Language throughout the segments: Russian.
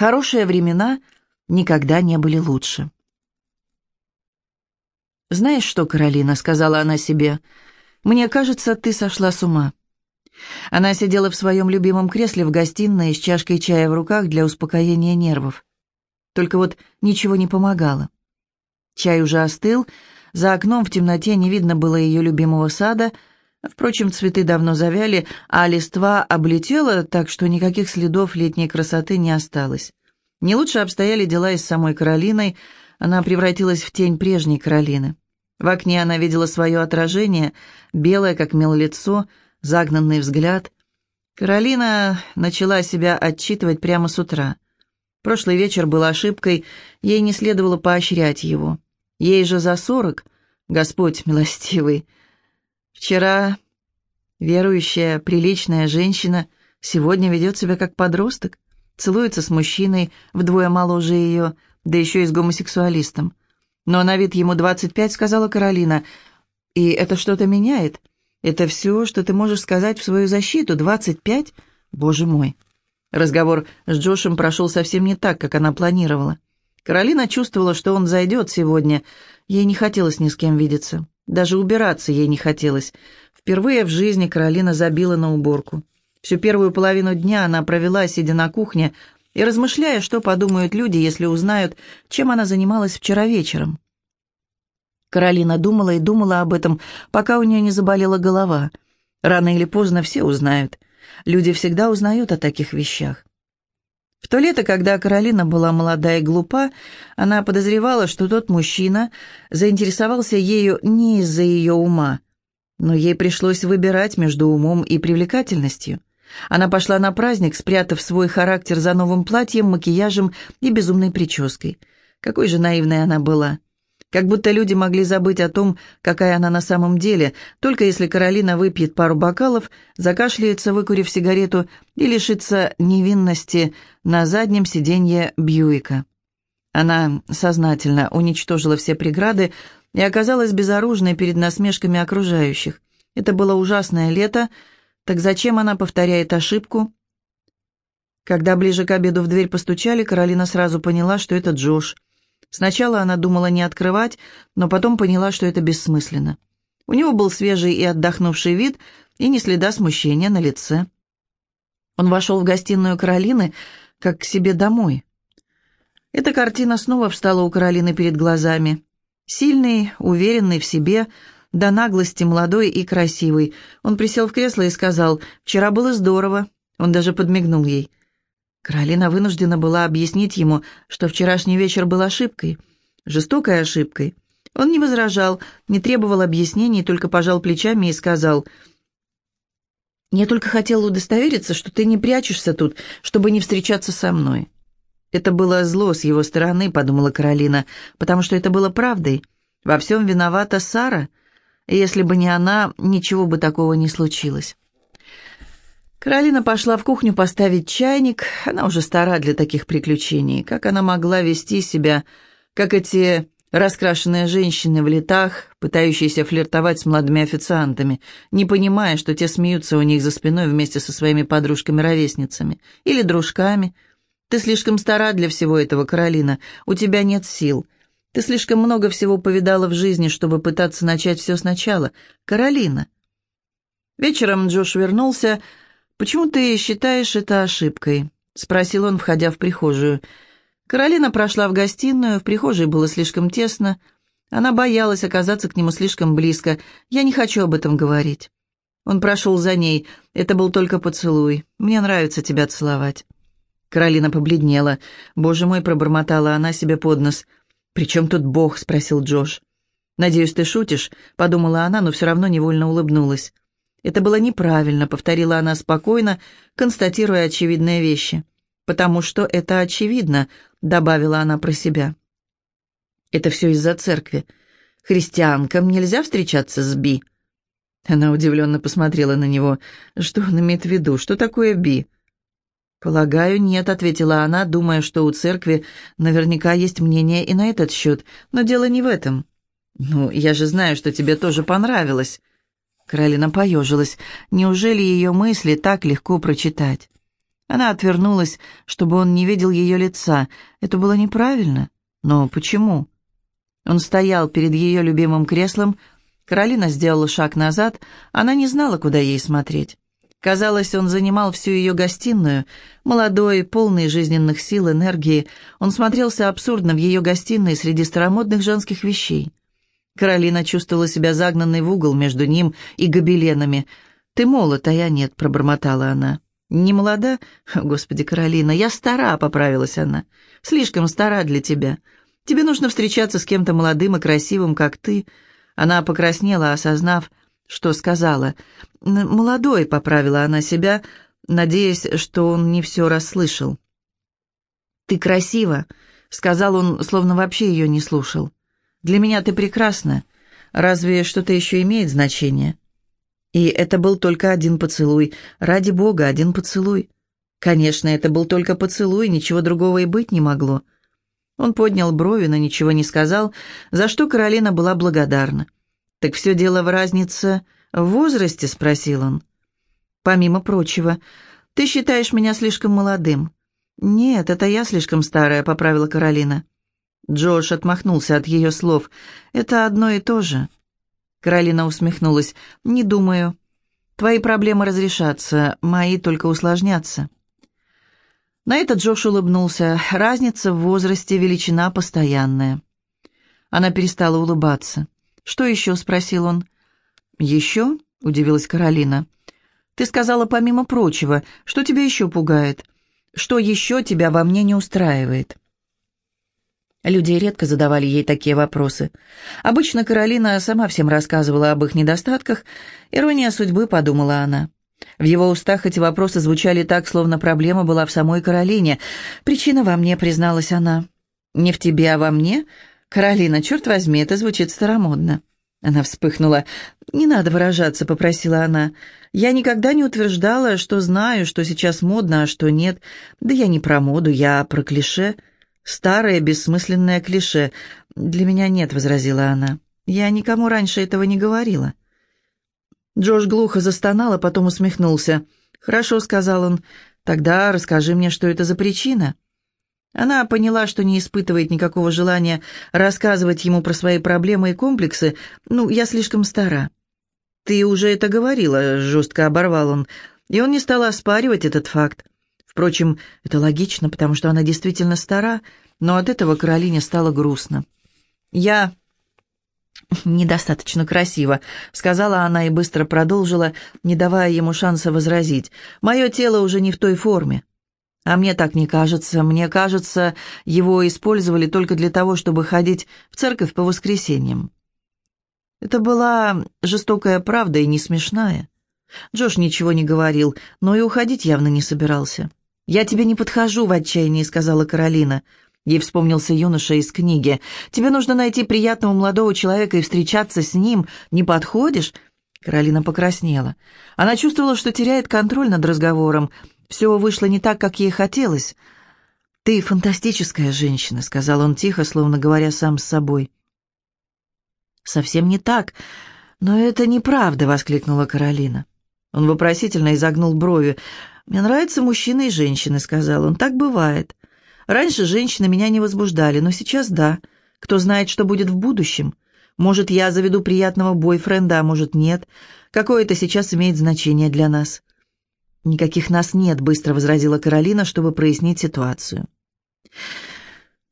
Хорошие времена никогда не были лучше. «Знаешь что, Каролина?» — сказала она себе. «Мне кажется, ты сошла с ума». Она сидела в своем любимом кресле в гостиной с чашкой чая в руках для успокоения нервов. Только вот ничего не помогало. Чай уже остыл, за окном в темноте не видно было ее любимого сада, впрочем, цветы давно завяли, а листва облетела, так что никаких следов летней красоты не осталось. Не лучше обстояли дела и с самой Каролиной, она превратилась в тень прежней Каролины. В окне она видела свое отражение, белое, как мел лицо, загнанный взгляд. Каролина начала себя отчитывать прямо с утра. Прошлый вечер был ошибкой, ей не следовало поощрять его. Ей же за сорок, Господь милостивый. Вчера верующая, приличная женщина сегодня ведет себя как подросток, целуется с мужчиной, вдвое моложе ее, да еще и с гомосексуалистом. Но на вид ему двадцать пять, сказала Каролина, и это что-то меняет. Это все, что ты можешь сказать в свою защиту, двадцать пять? Боже мой. Разговор с Джошем прошел совсем не так, как она планировала. Каролина чувствовала, что он зайдет сегодня. Ей не хотелось ни с кем видеться. Даже убираться ей не хотелось. Впервые в жизни Каролина забила на уборку. Всю первую половину дня она провела, сидя на кухне, и размышляя, что подумают люди, если узнают, чем она занималась вчера вечером. Каролина думала и думала об этом, пока у нее не заболела голова. Рано или поздно все узнают. Люди всегда узнают о таких вещах. В то лето, когда Каролина была молода и глупа, она подозревала, что тот мужчина заинтересовался ею не из-за ее ума, но ей пришлось выбирать между умом и привлекательностью. Она пошла на праздник, спрятав свой характер за новым платьем, макияжем и безумной прической. Какой же наивной она была. Как будто люди могли забыть о том, какая она на самом деле, только если Каролина выпьет пару бокалов, закашляется, выкурив сигарету, и лишится невинности на заднем сиденье Бьюика. Она сознательно уничтожила все преграды и оказалась безоружной перед насмешками окружающих. Это было ужасное лето, так зачем она повторяет ошибку? Когда ближе к обеду в дверь постучали, Каролина сразу поняла, что это Джош – Сначала она думала не открывать, но потом поняла, что это бессмысленно. У него был свежий и отдохнувший вид, и ни следа смущения на лице. Он вошел в гостиную Каролины, как к себе домой. Эта картина снова встала у Каролины перед глазами. Сильный, уверенный в себе, до наглости молодой и красивый. Он присел в кресло и сказал, «Вчера было здорово». Он даже подмигнул ей. Каролина вынуждена была объяснить ему, что вчерашний вечер был ошибкой, жестокой ошибкой. Он не возражал, не требовал объяснений, только пожал плечами и сказал, «Я только хотела удостовериться, что ты не прячешься тут, чтобы не встречаться со мной». «Это было зло с его стороны», — подумала Каролина, «потому что это было правдой. Во всем виновата Сара, и если бы не она, ничего бы такого не случилось». Каролина пошла в кухню поставить чайник. Она уже стара для таких приключений. Как она могла вести себя, как эти раскрашенные женщины в летах, пытающиеся флиртовать с молодыми официантами, не понимая, что те смеются у них за спиной вместе со своими подружками-ровесницами или дружками. «Ты слишком стара для всего этого, Каролина. У тебя нет сил. Ты слишком много всего повидала в жизни, чтобы пытаться начать все сначала. Каролина». Вечером Джош вернулся, «Почему ты считаешь это ошибкой?» — спросил он, входя в прихожую. Каролина прошла в гостиную, в прихожей было слишком тесно. Она боялась оказаться к нему слишком близко. «Я не хочу об этом говорить». Он прошел за ней. Это был только поцелуй. «Мне нравится тебя целовать». Каролина побледнела. «Боже мой!» — пробормотала она себе под нос. «При чем тут Бог?» — спросил Джош. «Надеюсь, ты шутишь?» — подумала она, но все равно невольно улыбнулась. «Это было неправильно», — повторила она спокойно, констатируя очевидные вещи. «Потому что это очевидно», — добавила она про себя. «Это все из-за церкви. Христианкам нельзя встречаться с Би». Она удивленно посмотрела на него. «Что он имеет в виду? Что такое Би?» «Полагаю, нет», — ответила она, думая, что у церкви наверняка есть мнение и на этот счет. «Но дело не в этом». «Ну, я же знаю, что тебе тоже понравилось». Каролина поежилась. Неужели ее мысли так легко прочитать? Она отвернулась, чтобы он не видел ее лица. Это было неправильно. Но почему? Он стоял перед ее любимым креслом. Каролина сделала шаг назад. Она не знала, куда ей смотреть. Казалось, он занимал всю ее гостиную. Молодой, полный жизненных сил, энергии. Он смотрелся абсурдно в ее гостиной среди старомодных женских вещей. Каролина чувствовала себя загнанной в угол между ним и гобеленами. «Ты молод, а я нет», — пробормотала она. «Не молода? Господи, Каролина, я стара», — поправилась она. «Слишком стара для тебя. Тебе нужно встречаться с кем-то молодым и красивым, как ты». Она покраснела, осознав, что сказала. «Молодой», — поправила она себя, надеясь, что он не все расслышал. «Ты красива», — сказал он, словно вообще ее не слушал. «Для меня ты прекрасна. Разве что-то еще имеет значение?» И это был только один поцелуй. Ради бога, один поцелуй. Конечно, это был только поцелуй, ничего другого и быть не могло. Он поднял брови, но ничего не сказал, за что Каролина была благодарна. «Так все дело в разнице в возрасте?» — спросил он. «Помимо прочего, ты считаешь меня слишком молодым?» «Нет, это я слишком старая», — поправила Каролина. Джош отмахнулся от ее слов. «Это одно и то же». Каролина усмехнулась. «Не думаю. Твои проблемы разрешатся, мои только усложнятся». На это Джош улыбнулся. Разница в возрасте, величина постоянная. Она перестала улыбаться. «Что еще?» — спросил он. «Еще?» — удивилась Каролина. «Ты сказала, помимо прочего, что тебя еще пугает? Что еще тебя во мне не устраивает?» Люди редко задавали ей такие вопросы. Обычно Каролина сама всем рассказывала об их недостатках. Ирония судьбы, подумала она. В его устах эти вопросы звучали так, словно проблема была в самой Каролине. «Причина во мне», — призналась она. «Не в тебе, а во мне? Каролина, черт возьми, это звучит старомодно». Она вспыхнула. «Не надо выражаться», — попросила она. «Я никогда не утверждала, что знаю, что сейчас модно, а что нет. Да я не про моду, я про клише». «Старое, бессмысленное клише. Для меня нет», — возразила она. «Я никому раньше этого не говорила». Джош глухо застонал, а потом усмехнулся. «Хорошо», — сказал он. «Тогда расскажи мне, что это за причина». Она поняла, что не испытывает никакого желания рассказывать ему про свои проблемы и комплексы. «Ну, я слишком стара». «Ты уже это говорила», — жестко оборвал он. И он не стал оспаривать этот факт. Впрочем, это логично, потому что она действительно стара, но от этого Каролине стало грустно. «Я недостаточно красиво», — сказала она и быстро продолжила, не давая ему шанса возразить. «Мое тело уже не в той форме». «А мне так не кажется. Мне кажется, его использовали только для того, чтобы ходить в церковь по воскресеньям». Это была жестокая правда и не смешная. Джош ничего не говорил, но и уходить явно не собирался. «Я тебе не подхожу в отчаянии», — сказала Каролина. Ей вспомнился юноша из книги. «Тебе нужно найти приятного молодого человека и встречаться с ним. Не подходишь?» Каролина покраснела. Она чувствовала, что теряет контроль над разговором. Все вышло не так, как ей хотелось. «Ты фантастическая женщина», — сказал он тихо, словно говоря сам с собой. «Совсем не так. Но это неправда», — воскликнула Каролина. Он вопросительно изогнул брови. «Мне нравятся мужчины и женщины», — сказал он. «Так бывает. Раньше женщины меня не возбуждали, но сейчас да. Кто знает, что будет в будущем. Может, я заведу приятного бойфренда, а может, нет. Какое это сейчас имеет значение для нас?» «Никаких нас нет», — быстро возразила Каролина, чтобы прояснить ситуацию.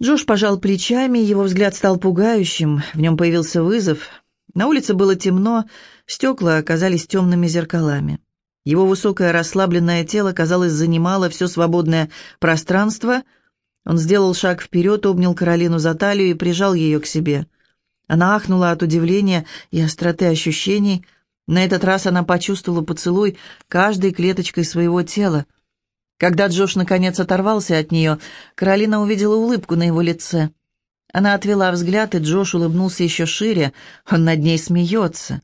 Джош пожал плечами, его взгляд стал пугающим, в нем появился вызов. На улице было темно, стекла оказались темными зеркалами. Его высокое расслабленное тело, казалось, занимало все свободное пространство. Он сделал шаг вперед, обнял Каролину за талию и прижал ее к себе. Она ахнула от удивления и остроты ощущений. На этот раз она почувствовала поцелуй каждой клеточкой своего тела. Когда Джош наконец оторвался от нее, Каролина увидела улыбку на его лице. Она отвела взгляд, и Джош улыбнулся еще шире. Он над ней смеется.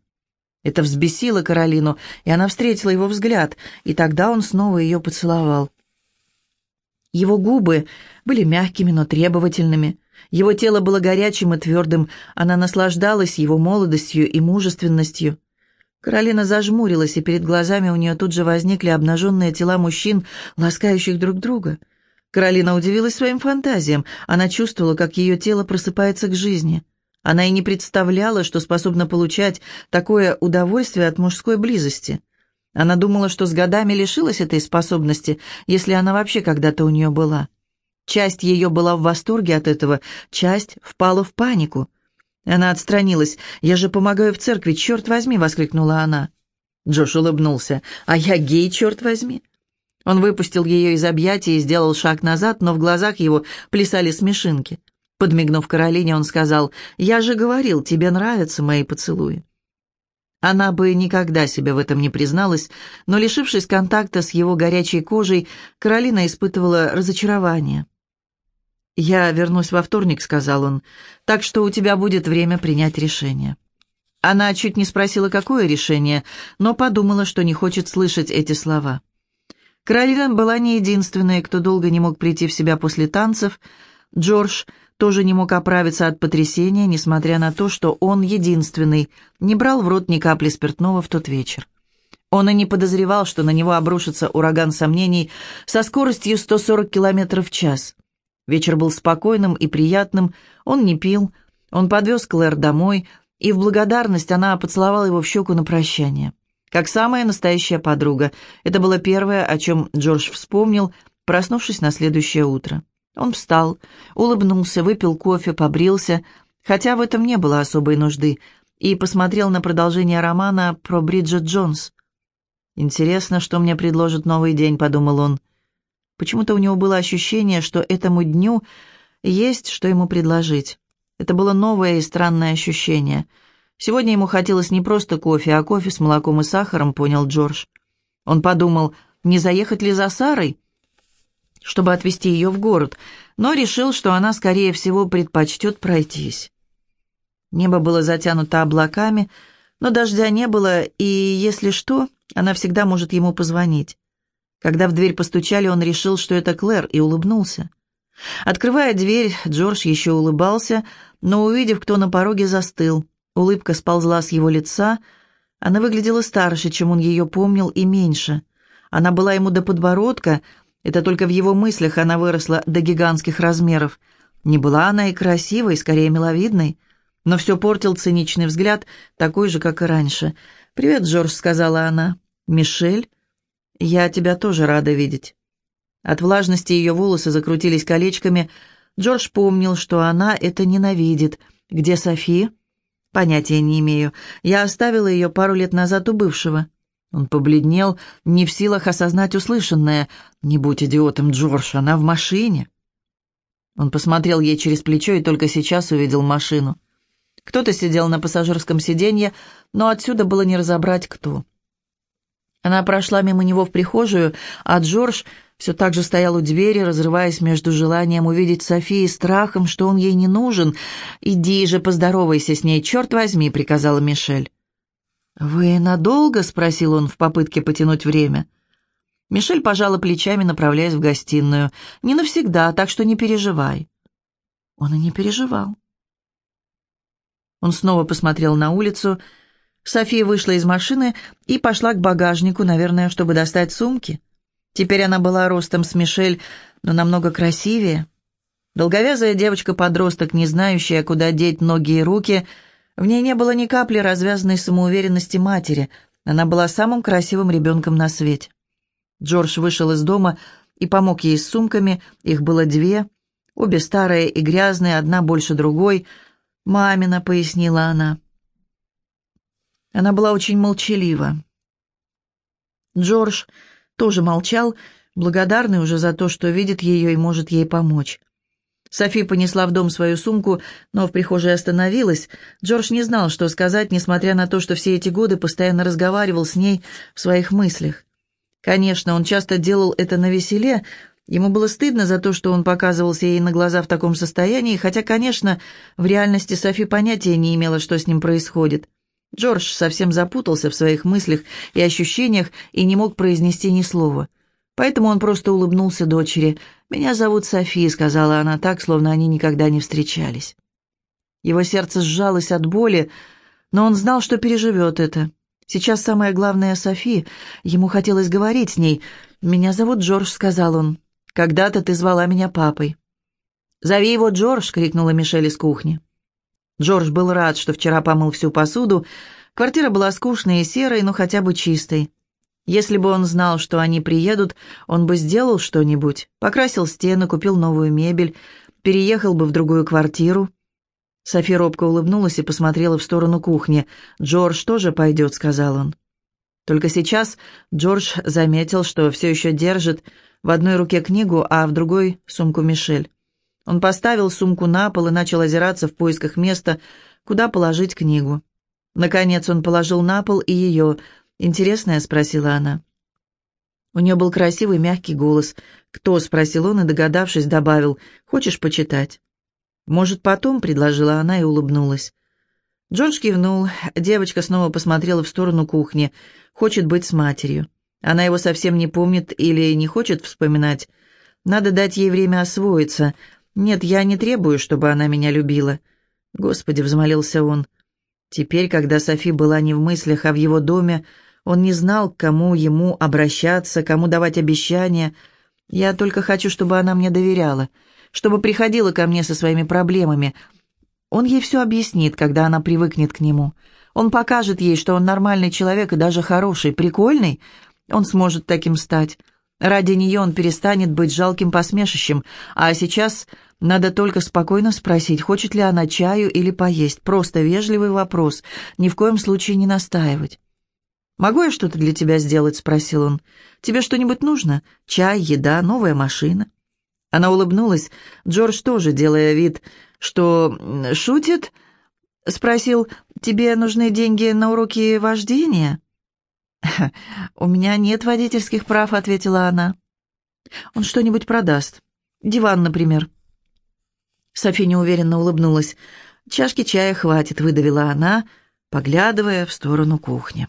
Это взбесило Каролину, и она встретила его взгляд, и тогда он снова ее поцеловал. Его губы были мягкими, но требовательными. Его тело было горячим и твердым, она наслаждалась его молодостью и мужественностью. Каролина зажмурилась, и перед глазами у нее тут же возникли обнаженные тела мужчин, ласкающих друг друга. Каролина удивилась своим фантазиям. Она чувствовала, как ее тело просыпается к жизни. Она и не представляла, что способна получать такое удовольствие от мужской близости. Она думала, что с годами лишилась этой способности, если она вообще когда-то у нее была. Часть ее была в восторге от этого, часть впала в панику. Она отстранилась. «Я же помогаю в церкви, черт возьми!» — воскликнула она. Джош улыбнулся. «А я гей, черт возьми!» Он выпустил ее из объятий и сделал шаг назад, но в глазах его плясали смешинки. Подмигнув Каролине, он сказал, «Я же говорил, тебе нравятся мои поцелуи». Она бы никогда себе в этом не призналась, но, лишившись контакта с его горячей кожей, Каролина испытывала разочарование. «Я вернусь во вторник», — сказал он, — «так что у тебя будет время принять решение». Она чуть не спросила, какое решение, но подумала, что не хочет слышать эти слова. Каролина была не единственной, кто долго не мог прийти в себя после танцев. Джордж тоже не мог оправиться от потрясения, несмотря на то, что он единственный, не брал в рот ни капли спиртного в тот вечер. Он и не подозревал, что на него обрушится ураган сомнений со скоростью 140 км в час. Вечер был спокойным и приятным, он не пил, он подвез Клэр домой, и в благодарность она поцеловала его в щеку на прощание. Как самая настоящая подруга. Это было первое, о чем Джордж вспомнил, проснувшись на следующее утро. Он встал, улыбнулся, выпил кофе, побрился, хотя в этом не было особой нужды, и посмотрел на продолжение романа про Бриджит Джонс. «Интересно, что мне предложит новый день», — подумал он. Почему-то у него было ощущение, что этому дню есть что ему предложить. Это было новое и странное ощущение. Сегодня ему хотелось не просто кофе, а кофе с молоком и сахаром, понял Джордж. Он подумал, не заехать ли за Сарой, чтобы отвезти ее в город, но решил, что она, скорее всего, предпочтет пройтись. Небо было затянуто облаками, но дождя не было, и, если что, она всегда может ему позвонить. Когда в дверь постучали, он решил, что это Клэр, и улыбнулся. Открывая дверь, Джордж еще улыбался, но, увидев, кто на пороге, застыл. Улыбка сползла с его лица. Она выглядела старше, чем он ее помнил, и меньше. Она была ему до подбородка, это только в его мыслях она выросла до гигантских размеров. Не была она и красивой, скорее миловидной, но все портил циничный взгляд, такой же, как и раньше. «Привет, Джордж», — сказала она. «Мишель?» «Я тебя тоже рада видеть». От влажности ее волосы закрутились колечками. Джордж помнил, что она это ненавидит. «Где Софи?» «Понятия не имею. Я оставила ее пару лет назад у бывшего». Он побледнел, не в силах осознать услышанное. «Не будь идиотом, Джордж, она в машине». Он посмотрел ей через плечо и только сейчас увидел машину. Кто-то сидел на пассажирском сиденье, но отсюда было не разобрать, кто. Она прошла мимо него в прихожую, а Джордж все так же стоял у двери, разрываясь между желанием увидеть Софи и страхом, что он ей не нужен. «Иди же, поздоровайся с ней, черт возьми», — приказала Мишель. «Вы надолго?» — спросил он в попытке потянуть время. Мишель пожала плечами, направляясь в гостиную. «Не навсегда, так что не переживай». Он и не переживал. Он снова посмотрел на улицу, — София вышла из машины и пошла к багажнику, наверное, чтобы достать сумки. Теперь она была ростом с Мишель, но намного красивее. Долговязая девочка-подросток, не знающая, куда деть ноги и руки, в ней не было ни капли развязанной самоуверенности матери. Она была самым красивым ребенком на свете. Джордж вышел из дома и помог ей с сумками, их было две, обе старые и грязные, одна больше другой. «Мамина», — пояснила она. Она была очень молчалива. Джордж тоже молчал, благодарный уже за то, что видит ее и может ей помочь. Софи понесла в дом свою сумку, но в прихожей остановилась. Джордж не знал, что сказать, несмотря на то, что все эти годы постоянно разговаривал с ней в своих мыслях. Конечно, он часто делал это на веселе, ему было стыдно за то, что он показывался ей на глаза в таком состоянии, хотя, конечно, в реальности Софи понятия не имела, что с ним происходит. Джордж совсем запутался в своих мыслях и ощущениях и не мог произнести ни слова. Поэтому он просто улыбнулся дочери. «Меня зовут Софи», — сказала она так, словно они никогда не встречались. Его сердце сжалось от боли, но он знал, что переживет это. Сейчас самое главное Софи. Ему хотелось говорить с ней. «Меня зовут Джордж», — сказал он. «Когда-то ты звала меня папой». «Зови его Джордж!» — крикнула Мишель из кухни. Джордж был рад, что вчера помыл всю посуду. Квартира была скучной и серой, но хотя бы чистой. Если бы он знал, что они приедут, он бы сделал что-нибудь. Покрасил стены, купил новую мебель, переехал бы в другую квартиру. София робко улыбнулась и посмотрела в сторону кухни. «Джордж тоже пойдет», — сказал он. Только сейчас Джордж заметил, что все еще держит в одной руке книгу, а в другой — сумку Мишель. Он поставил сумку на пол и начал озираться в поисках места, куда положить книгу. Наконец он положил на пол и ее. «Интересная?» — спросила она. У нее был красивый мягкий голос. «Кто?» — спросил он и, догадавшись, добавил. «Хочешь почитать?» «Может, потом?» — предложила она и улыбнулась. Джордж кивнул. Девочка снова посмотрела в сторону кухни. «Хочет быть с матерью. Она его совсем не помнит или не хочет вспоминать. Надо дать ей время освоиться. Нет, я не требую, чтобы она меня любила. Господи, взмолился он. Теперь, когда Софи была не в мыслях, а в его доме, он не знал, к кому ему обращаться, кому давать обещания. Я только хочу, чтобы она мне доверяла, чтобы приходила ко мне со своими проблемами. Он ей все объяснит, когда она привыкнет к нему. Он покажет ей, что он нормальный человек и даже хороший, прикольный. Он сможет таким стать. Ради нее он перестанет быть жалким посмешищем, а сейчас надо только спокойно спросить, хочет ли она чаю или поесть. Просто вежливый вопрос, ни в коем случае не настаивать. «Могу я что-то для тебя сделать?» — спросил он. «Тебе что-нибудь нужно? Чай, еда, новая машина?» Она улыбнулась. Джордж тоже, делая вид, что шутит, спросил, «Тебе нужны деньги на уроки вождения?» «У меня нет водительских прав», — ответила она. «Он что-нибудь продаст. Диван, например». София неуверенно улыбнулась. «Чашки чая хватит», — выдавила она, поглядывая в сторону кухни.